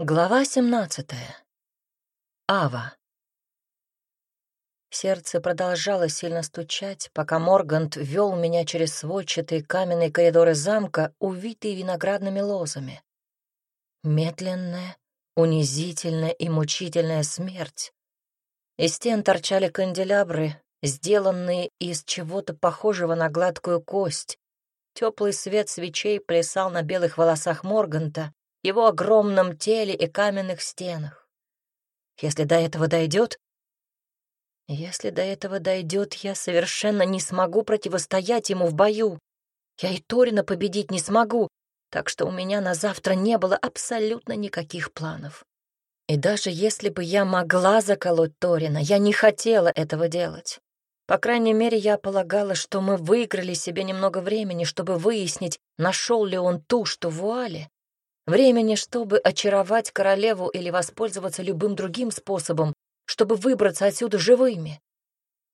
Глава 17. Ава. Сердце продолжало сильно стучать, пока Моргант вел меня через сводчатые каменные коридоры замка, увитые виноградными лозами. Медленная, унизительная и мучительная смерть. Из стен торчали канделябры, сделанные из чего-то похожего на гладкую кость. Теплый свет свечей плясал на белых волосах Морганта, его огромном теле и каменных стенах. Если до этого дойдет, если до этого дойдет, я совершенно не смогу противостоять ему в бою. Я и Торина победить не смогу, так что у меня на завтра не было абсолютно никаких планов. И даже если бы я могла заколоть Торина, я не хотела этого делать. По крайней мере, я полагала, что мы выиграли себе немного времени, чтобы выяснить, нашел ли он ту, что в вуале, Времени, чтобы очаровать королеву или воспользоваться любым другим способом, чтобы выбраться отсюда живыми.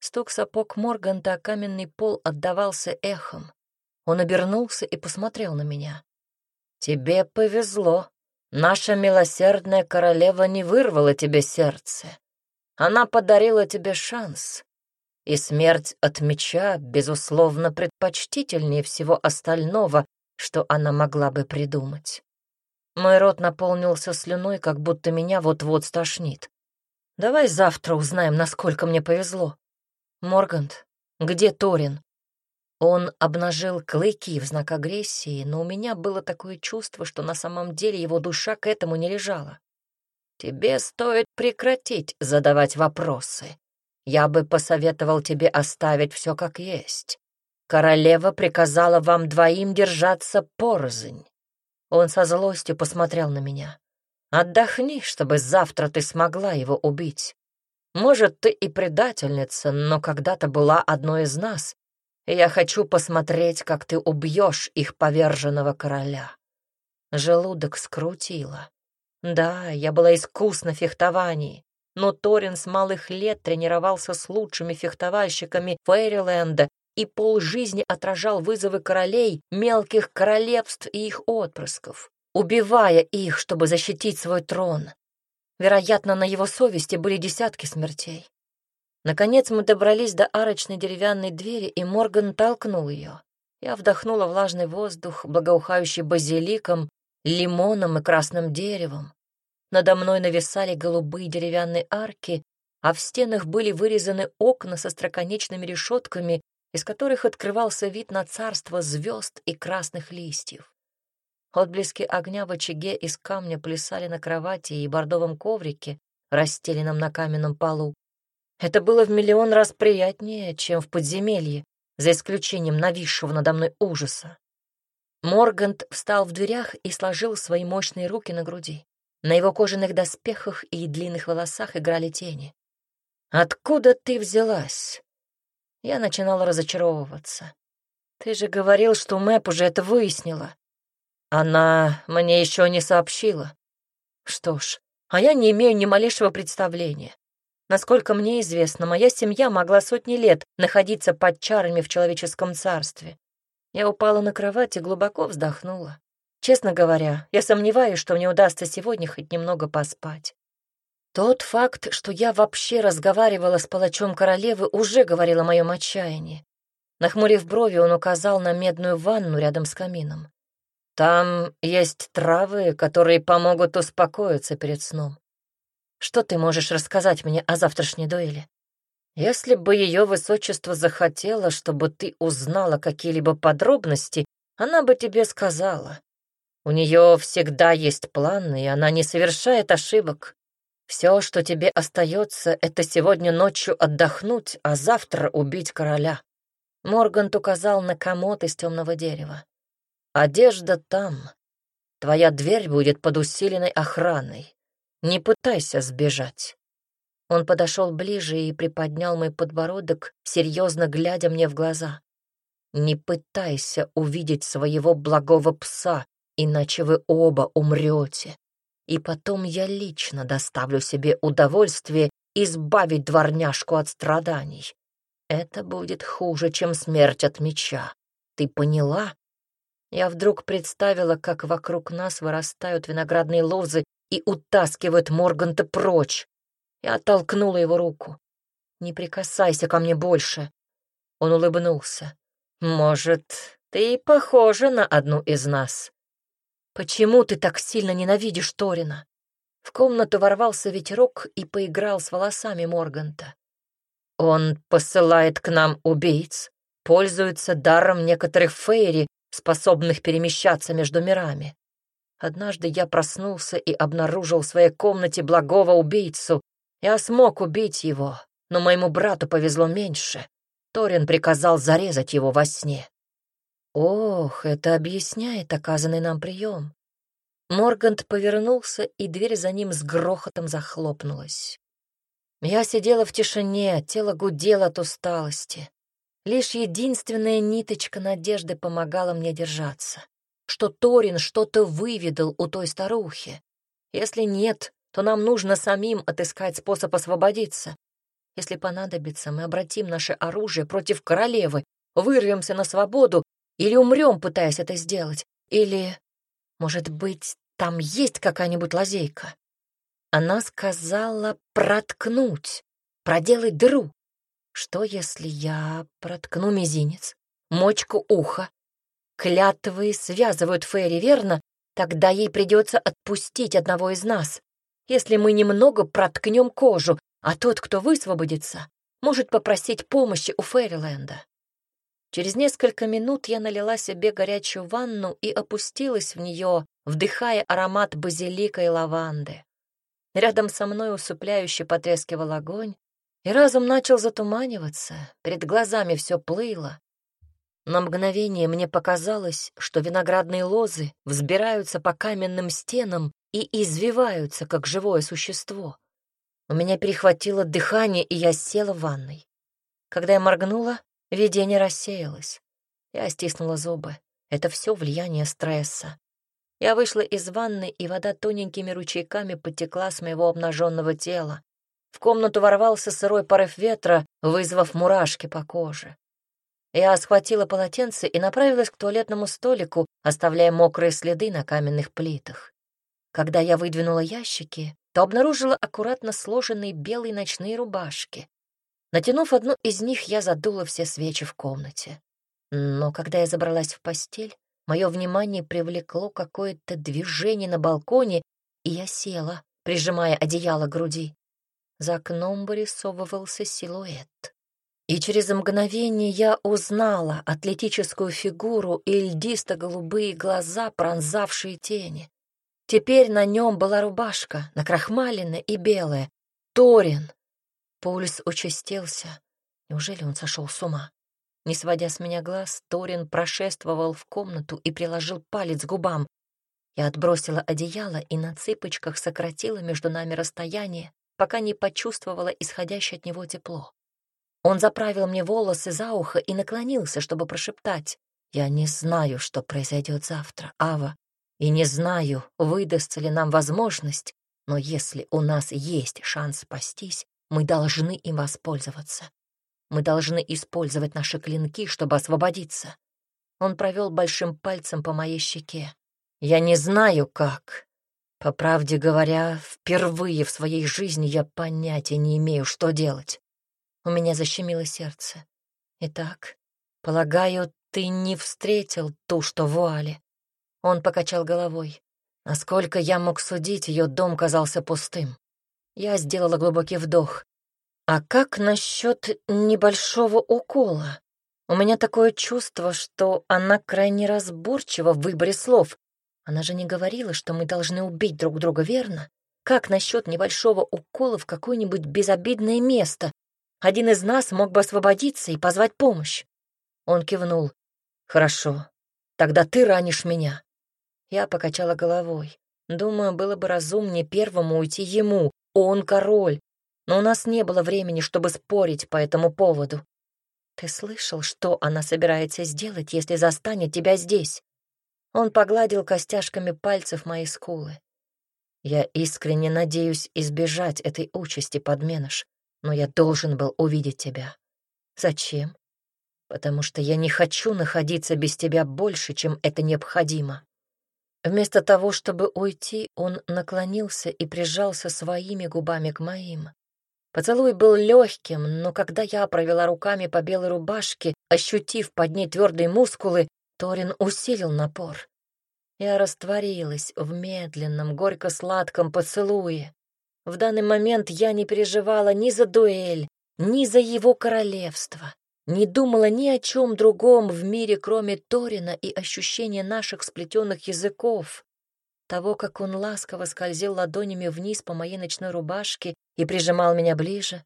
Стук сапог Морганта о каменный пол отдавался эхом. Он обернулся и посмотрел на меня. «Тебе повезло. Наша милосердная королева не вырвала тебе сердце. Она подарила тебе шанс. И смерть от меча, безусловно, предпочтительнее всего остального, что она могла бы придумать. Мой рот наполнился слюной, как будто меня вот-вот стошнит. Давай завтра узнаем, насколько мне повезло. Моргант, где Торин? Он обнажил клыки в знак агрессии, но у меня было такое чувство, что на самом деле его душа к этому не лежала. Тебе стоит прекратить задавать вопросы. Я бы посоветовал тебе оставить все как есть. Королева приказала вам двоим держаться порознь. Он со злостью посмотрел на меня. «Отдохни, чтобы завтра ты смогла его убить. Может, ты и предательница, но когда-то была одной из нас, я хочу посмотреть, как ты убьешь их поверженного короля». Желудок скрутило. Да, я была искусна в фехтовании, но Торин с малых лет тренировался с лучшими фехтовальщиками Фейриленда и полжизни отражал вызовы королей, мелких королевств и их отпрысков, убивая их, чтобы защитить свой трон. Вероятно, на его совести были десятки смертей. Наконец мы добрались до арочной деревянной двери, и Морган толкнул ее. Я вдохнула влажный воздух, благоухающий базиликом, лимоном и красным деревом. Надо мной нависали голубые деревянные арки, а в стенах были вырезаны окна со строконечными решетками из которых открывался вид на царство звезд и красных листьев. Отблески огня в очаге из камня плясали на кровати и бордовом коврике, расстеленном на каменном полу. Это было в миллион раз приятнее, чем в подземелье, за исключением нависшего надо мной ужаса. Моргант встал в дверях и сложил свои мощные руки на груди. На его кожаных доспехах и длинных волосах играли тени. «Откуда ты взялась?» Я начинала разочаровываться. Ты же говорил, что Мэп уже это выяснила. Она мне еще не сообщила. Что ж, а я не имею ни малейшего представления. Насколько мне известно, моя семья могла сотни лет находиться под чарами в человеческом царстве. Я упала на кровать и глубоко вздохнула. Честно говоря, я сомневаюсь, что мне удастся сегодня хоть немного поспать. Тот факт, что я вообще разговаривала с палачом королевы, уже говорил о моем отчаянии. Нахмурив брови, он указал на медную ванну рядом с камином. «Там есть травы, которые помогут успокоиться перед сном. Что ты можешь рассказать мне о завтрашней дуэли? Если бы ее высочество захотело, чтобы ты узнала какие-либо подробности, она бы тебе сказала. У нее всегда есть планы, и она не совершает ошибок. Все, что тебе остается, это сегодня ночью отдохнуть, а завтра убить короля. Моргант указал на комод из темного дерева. Одежда там. Твоя дверь будет под усиленной охраной. Не пытайся сбежать. Он подошел ближе и приподнял мой подбородок, серьезно глядя мне в глаза. Не пытайся увидеть своего благого пса, иначе вы оба умрете и потом я лично доставлю себе удовольствие избавить дворняжку от страданий. Это будет хуже, чем смерть от меча. Ты поняла? Я вдруг представила, как вокруг нас вырастают виноградные лозы и утаскивает Морганта прочь. Я оттолкнула его руку. «Не прикасайся ко мне больше». Он улыбнулся. «Может, ты похожа на одну из нас?» «Почему ты так сильно ненавидишь Торина?» В комнату ворвался ветерок и поиграл с волосами Морганта. «Он посылает к нам убийц, пользуется даром некоторых фейри, способных перемещаться между мирами. Однажды я проснулся и обнаружил в своей комнате благого убийцу. Я смог убить его, но моему брату повезло меньше. Торин приказал зарезать его во сне. Ох, это объясняет оказанный нам прием. Моргант повернулся, и дверь за ним с грохотом захлопнулась. Я сидела в тишине, тело гудело от усталости. Лишь единственная ниточка надежды помогала мне держаться. Что Торин что-то выведал у той старухи. Если нет, то нам нужно самим отыскать способ освободиться. Если понадобится, мы обратим наше оружие против королевы, вырвемся на свободу или умрем, пытаясь это сделать. Или, может быть, там есть какая-нибудь лазейка. Она сказала проткнуть, проделать дыру. Что, если я проткну мизинец, мочку уха? Клятвы связывают Ферри, верно? Тогда ей придется отпустить одного из нас. Если мы немного проткнем кожу, а тот, кто высвободится, может попросить помощи у Фэриленда. Через несколько минут я налила себе горячую ванну и опустилась в нее, вдыхая аромат базилика и лаванды. Рядом со мной усыпляюще потрескивал огонь, и разум начал затуманиваться, перед глазами все плыло. На мгновение мне показалось, что виноградные лозы взбираются по каменным стенам и извиваются, как живое существо. У меня перехватило дыхание, и я села в ванной. Когда я моргнула, видение рассеялось. Я стиснула зубы. Это все влияние стресса. Я вышла из ванны, и вода тоненькими ручейками потекла с моего обнаженного тела. В комнату ворвался сырой порыв ветра, вызвав мурашки по коже. Я схватила полотенце и направилась к туалетному столику, оставляя мокрые следы на каменных плитах. Когда я выдвинула ящики, то обнаружила аккуратно сложенные белые ночные рубашки. Натянув одну из них, я задула все свечи в комнате. Но когда я забралась в постель, мое внимание привлекло какое-то движение на балконе, и я села, прижимая одеяло к груди. За окном вырисовывался силуэт. И через мгновение я узнала атлетическую фигуру и льдисто-голубые глаза, пронзавшие тени. Теперь на нем была рубашка, накрахмаленная и белая. Торин. Пульс участился. Неужели он сошел с ума? Не сводя с меня глаз, Торин прошествовал в комнату и приложил палец к губам. Я отбросила одеяло и на цыпочках сократила между нами расстояние, пока не почувствовала исходящее от него тепло. Он заправил мне волосы за ухо и наклонился, чтобы прошептать. «Я не знаю, что произойдет завтра, Ава. И не знаю, выдастся ли нам возможность, но если у нас есть шанс спастись, мы должны им воспользоваться. Мы должны использовать наши клинки, чтобы освободиться. Он провел большим пальцем по моей щеке. Я не знаю, как. По правде говоря, впервые в своей жизни я понятия не имею, что делать. У меня защемило сердце. Итак, полагаю, ты не встретил ту, что в вуале. Он покачал головой. Насколько я мог судить, ее дом казался пустым. Я сделала глубокий вдох. А как насчет небольшого укола? У меня такое чувство, что она крайне разборчива в выборе слов. Она же не говорила, что мы должны убить друг друга, верно? Как насчет небольшого укола в какое-нибудь безобидное место? Один из нас мог бы освободиться и позвать помощь. Он кивнул. Хорошо, тогда ты ранишь меня. Я покачала головой. Думаю, было бы разумнее первому уйти ему. Он король. Но у нас не было времени, чтобы спорить по этому поводу. Ты слышал, что она собирается сделать, если застанет тебя здесь? Он погладил костяшками пальцев мои скулы. Я искренне надеюсь избежать этой участи, подменыш, но я должен был увидеть тебя. Зачем? Потому что я не хочу находиться без тебя больше, чем это необходимо. Вместо того, чтобы уйти, он наклонился и прижался своими губами к моим. Поцелуй был легким, но когда я провела руками по белой рубашке, ощутив под ней твердые мускулы, Торин усилил напор. Я растворилась в медленном, горько-сладком поцелуе. В данный момент я не переживала ни за дуэль, ни за его королевство, не думала ни о чем другом в мире, кроме Торина и ощущения наших сплетенных языков, того, как он ласково скользил ладонями вниз по моей ночной рубашке и прижимал меня ближе.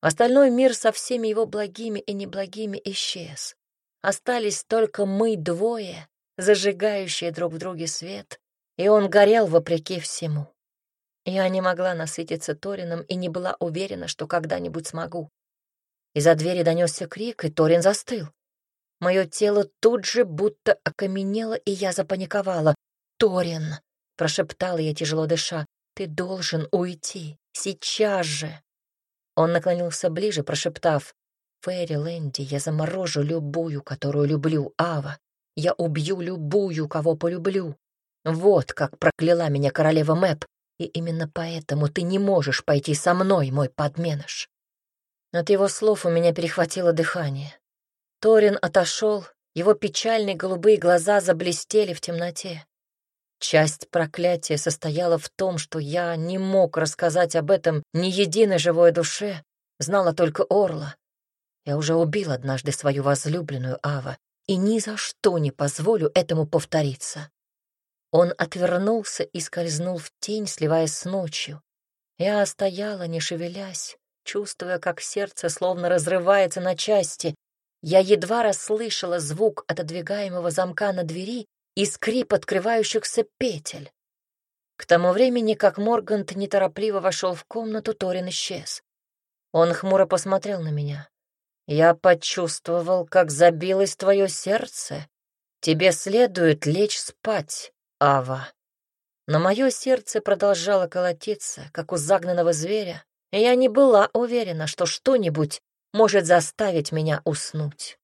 Остальной мир со всеми его благими и неблагими исчез. Остались только мы двое, зажигающие друг в друге свет, и он горел вопреки всему. Я не могла насытиться Торином и не была уверена, что когда-нибудь смогу. Из-за двери донесся крик, и Торин застыл. Мое тело тут же будто окаменело, и я запаниковала. «Торин!» — прошептала я, тяжело дыша. «Ты должен уйти. Сейчас же!» Он наклонился ближе, прошептав. «Фэри Лэнди, я заморожу любую, которую люблю, Ава. Я убью любую, кого полюблю. Вот как прокляла меня королева Мэп, и именно поэтому ты не можешь пойти со мной, мой подменыш». От его слов у меня перехватило дыхание. Торин отошел, его печальные голубые глаза заблестели в темноте. Часть проклятия состояла в том, что я не мог рассказать об этом ни единой живой душе, знала только Орла. Я уже убил однажды свою возлюбленную Ава, и ни за что не позволю этому повториться. Он отвернулся и скользнул в тень, сливаясь с ночью. Я стояла, не шевелясь, чувствуя, как сердце словно разрывается на части. Я едва расслышала звук отодвигаемого замка на двери и скрип открывающихся петель. К тому времени, как Моргант неторопливо вошел в комнату, Торин исчез. Он хмуро посмотрел на меня. «Я почувствовал, как забилось твое сердце. Тебе следует лечь спать, Ава». Но мое сердце продолжало колотиться, как у загнанного зверя, я не была уверена, что что-нибудь может заставить меня уснуть.